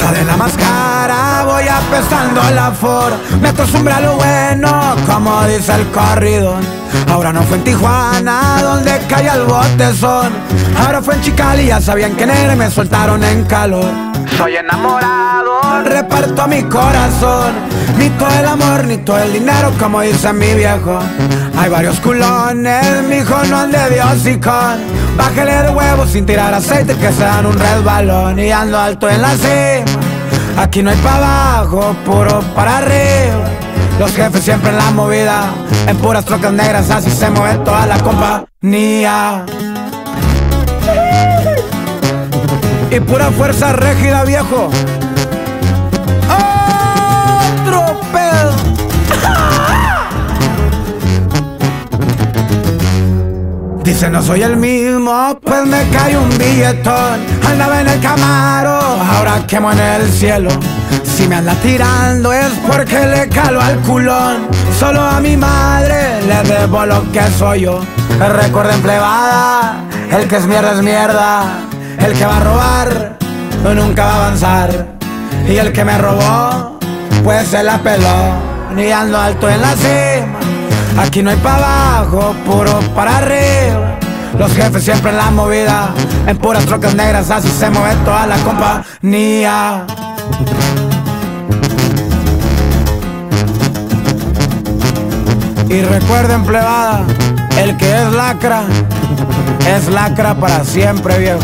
La de la máscara. Voy apestando la for Me acostumbré a lo bueno, como dice el corrido Ahora no fue en Tijuana donde caía el botezón. Ahora fue en Chicali, ya sabían quién era me soltaron en calor. Soy enamorado, reparto mi corazón. Ni todo el amor, ni todo el dinero como dice mi viejo. Hay varios culones, mi hijo no ande Dios y con. De huevos sin tirar aceite que sean un resbalón Y ando alto en la cima. Aquí no hay para abajo, puro para arriba. Los jefes siempre en la movida En puras trocas negras así se mueve toda la compañía. Y pura fuerza rígida viejo Dice no soy el mismo, pues me cae un billetón. Andaba en el camaro, ahora quemo en el cielo. Si me anda tirando es porque le calo al culón. Solo a mi madre le debo lo que soy yo. Recuerden plebada, el que es mierda es mierda. El que va a robar nunca va a avanzar. Y el que me robó, pues se la peló. Ni ando alto en la cima Aquí no hay para abajo, puro para arriba. Los jefes siempre en la movida, en puras trocas negras, así se mueve toda la compañía. Y recuerden, plebada, el que es lacra, es lacra para siempre, viejo.